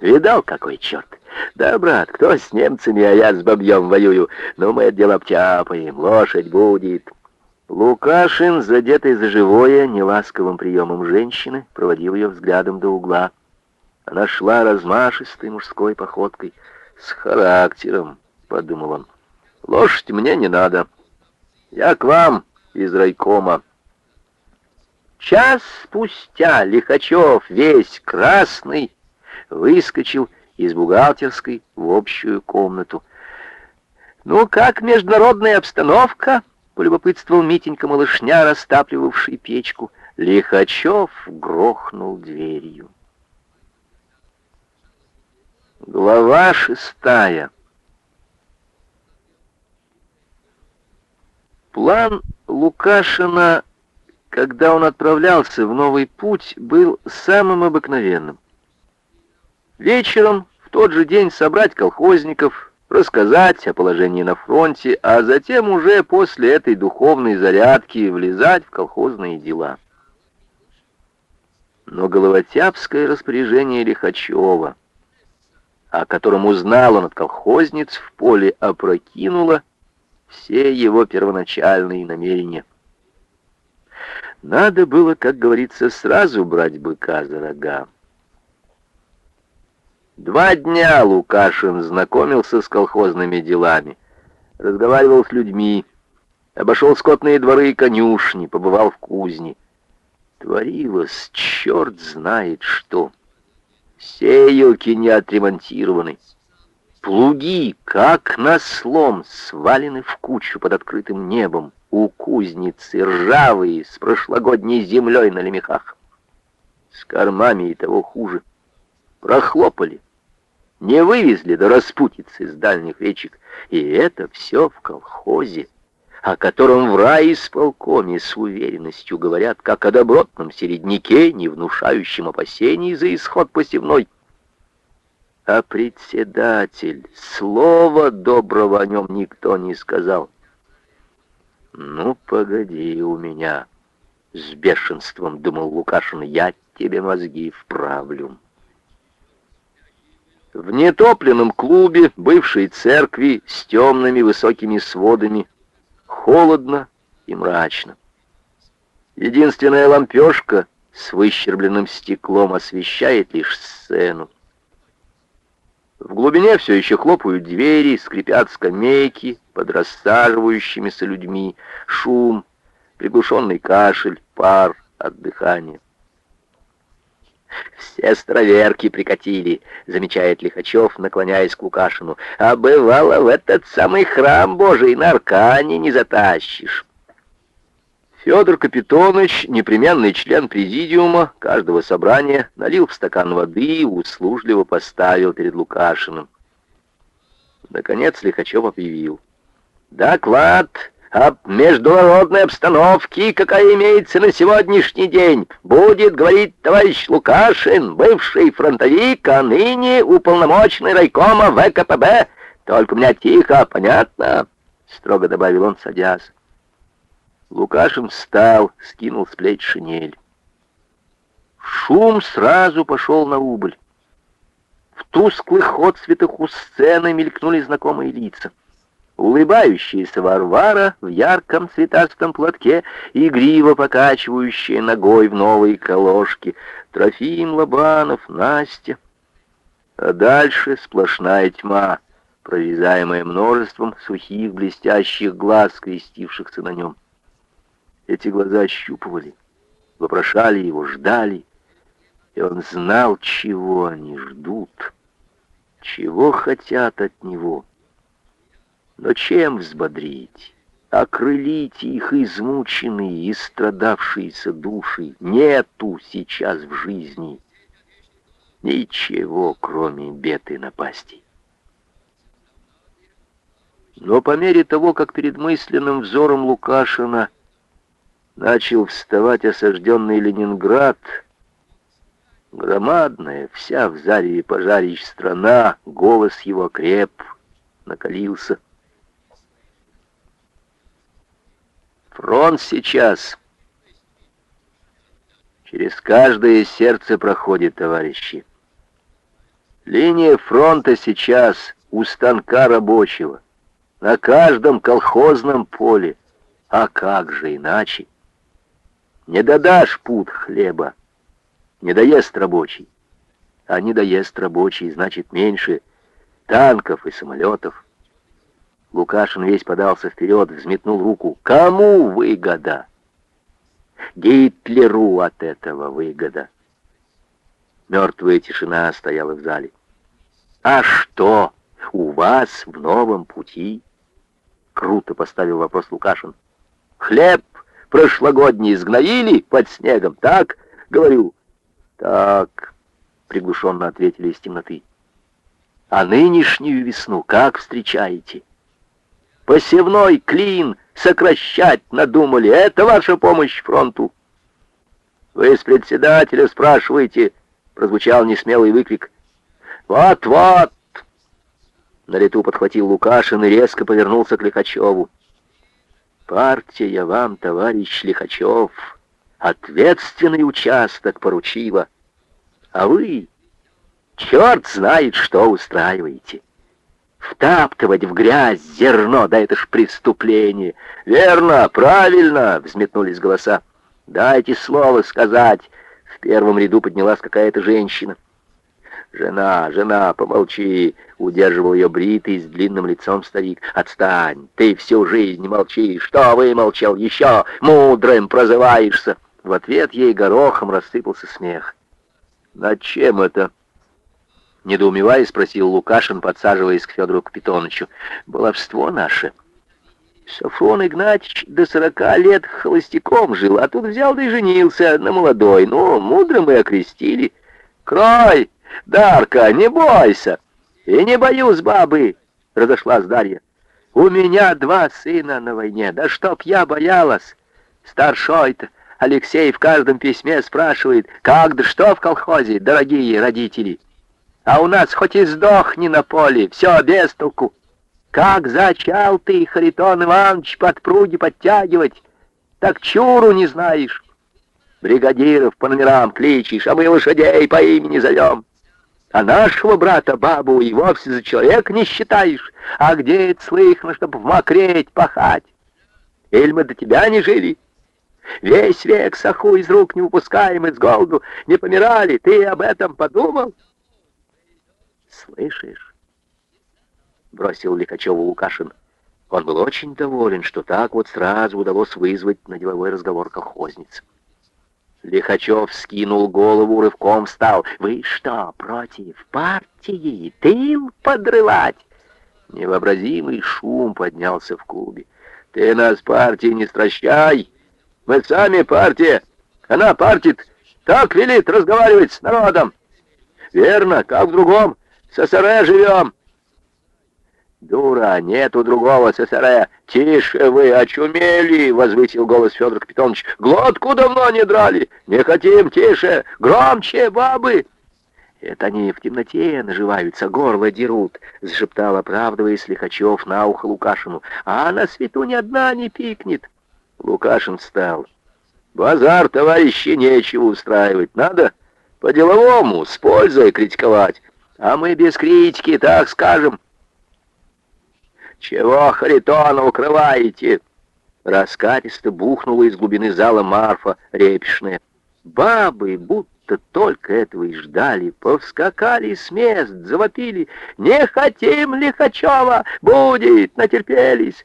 Видал, какой черт? Да, брат, кто с немцами, а я с бабьем воюю. Но мы это дело обтяпаем, лошадь будет. Лукашин, задетый за живое, неласковым приемом женщины, проводил ее взглядом до угла. Она шла размашистой мужской походкой. «С характером», — подумал он. «Лошадь мне не надо. Я к вам из райкома». Час спустя Лихачев, весь красный, выскочил из бухгалтерской в общую комнату. «Ну, как международная обстановка?» — полюбопытствовал Митенька малышня, растапливавший печку. Лихачев грохнул дверью. Глава шестая. План Лукашина, когда он отправлялся в новый путь, был самым обыкновенным. Вечером в тот же день собрать колхозников, рассказать о положении на фронте, а затем уже после этой духовной зарядки влезать в колхозные дела. Но головотяпское распоряжение Лихачева — о котором узнал он от колхозниц в поле, опрокинуло все его первоначальные намерения. Надо было, как говорится, сразу брать быка за рога. Два дня Лукашин знакомился с колхозными делами, разговаривал с людьми, обошел скотные дворы и конюшни, побывал в кузне. Творилось черт знает что. Сеялки не отремонтированы. Плуги, как на слом, свалены в кучу под открытым небом. У кузницы ржавые, с прошлогодней землей на лемехах. С кормами и того хуже. Прохлопали. Не вывезли до распутицы с дальних речек. И это все в колхозе о котором в райисполкоме с уверенностью говорят, как о добротном середняке, не внушающем опасений за исход посевной. А председатель, слова доброго о нем никто не сказал. «Ну, погоди у меня!» — с бешенством думал Лукашин. «Я тебе мозги вправлю». В нетопленном клубе бывшей церкви с темными высокими сводами холодно и мрачно. Единственная лампешка с выщербленным стеклом освещает лишь сцену. В глубине все еще хлопают двери, скрипят скамейки под рассаживающимися людьми, шум, приглушенный кашель, пар от дыхания. «Все строверки прикатили», — замечает Лихачев, наклоняясь к Лукашину. «А бывало, в этот самый храм Божий на Аркане не затащишь». Федор Капитонович, непременный член президиума каждого собрания, налил в стакан воды и услужливо поставил перед Лукашиным. Наконец Лихачев объявил. «Доклад об международной обстановке, какая имеется на сегодняшний день, будет говорить товарищ Лукашин, бывший фронтовик, а ныне уполномоченный райкома ВКПБ. Только у меня тихо, понятно?» — строго добавил он, садясь. Лукашин встал, скинул с плеч шинель. Шум сразу пошел на убыль. В тусклых отцветах у сцены мелькнули знакомые лица улыбающаяся Варвара в ярком цветастом платке, игриво покачивающая ногой в новой колошке, Трофим Лобанов, Настя. А дальше сплошная тьма, прорезаемая множеством сухих блестящих глаз, крестившихся на нем. Эти глаза ощупывали, вопрошали его, ждали, и он знал, чего они ждут, чего хотят от него — но чем взбодрить? Окрылить их измученные и страдавшиеся души нету сейчас в жизни ничего, кроме бед и напастей. Но по мере того, как перед мысленным взором Лукашина начал вставать осажденный Ленинград, громадная, вся в заре и пожарищ страна, голос его креп, накалился — Фронт сейчас. Через каждое сердце проходит, товарищи. Линия фронта сейчас у станка рабочего, на каждом колхозном поле. А как же иначе? Не додашь пут хлеба, не доест рабочий. А не доест рабочий, значит, меньше танков и самолетов. Лукашин весь подался вперед, взметнул руку. Кому выгода? Гитлеру от этого выгода. Мертвая тишина стояла в зале. А что у вас в новом пути? Круто поставил вопрос Лукашин. Хлеб прошлогодний сгноили под снегом, так? Говорю. Так, приглушенно ответили из темноты. А нынешнюю весну как встречаете? Посевной клин сокращать надумали. Это ваша помощь фронту. Вы с председателя спрашиваете, прозвучал несмелый выкрик. Вот-вот! На лету подхватил Лукашин и резко повернулся к Лихачеву. Партия вам, товарищ Лихачев, ответственный участок поручила, а вы, черт знает, что устраиваете. Втаптывать в грязь зерно, да это ж преступление. Верно, правильно, взметнулись голоса. Дайте слово сказать. В первом ряду поднялась какая-то женщина. «Жена, жена, помолчи!» — удерживал ее бритый с длинным лицом старик. «Отстань! Ты всю жизнь молчишь! Что вымолчал? Еще мудрым прозываешься!» В ответ ей горохом рассыпался смех. «Над чем это?» Недоумевая, спросил Лукашин, подсаживаясь к Федору Капитоновичу. «Баловство наше!» Сафрон Игнатьич до сорока лет холостяком жил, а тут взял да и женился на молодой. Ну, мудро мы окрестили. «Крой!» «Дарка, не бойся!» «И не боюсь бабы!» — разошлась Дарья. «У меня два сына на войне, да чтоб я боялась!» Старшой-то Алексей в каждом письме спрашивает, «Как да что в колхозе, дорогие родители?» А у нас хоть и сдохни на поле, все без толку. Как зачал ты, Харитон Иванович, подпруги подтягивать, так чуру не знаешь. Бригадиров по номерам кличешь, а мы лошадей по имени зовем. А нашего брата, бабу, и вовсе за человека не считаешь. А где это слыхано, чтоб вмокреть, пахать? Или мы до тебя не жили? Весь век саху из рук не выпускаем, из голоду не помирали. Ты об этом подумал? Слышишь? Бросил Лихачеву Лукашин. Он был очень доволен, что так вот сразу удалось вызвать на деловой разговор колхозниц. Лихачев скинул голову, рывком встал. «Вы что, против партии? Тыл подрывать?» Невообразимый шум поднялся в клубе. «Ты нас партии не стращай! Мы сами партия! Она партит! Так велит разговаривать с народом!» «Верно, как в другом! С СРЭ живем!» «Дура, нету другого ССР. Тише вы, очумели!» — возвысил голос Федор Капитонович. «Глотку давно не драли! Не хотим, тише! Громче, бабы!» «Это они в темноте наживаются, горло дерут», — сшептал, оправдываясь Лихачев на ухо Лукашину. «А на свету ни одна не пикнет». Лукашин встал. «Базар, товарищи, нечего устраивать. Надо по-деловому, с пользой критиковать. А мы без критики, так скажем». «Чего Харитона укрываете?» Раскатисто бухнула из глубины зала Марфа репешная. Бабы, будто только этого и ждали, повскакали с мест, завопили. «Не хотим Лихачева! Будет! Натерпелись!»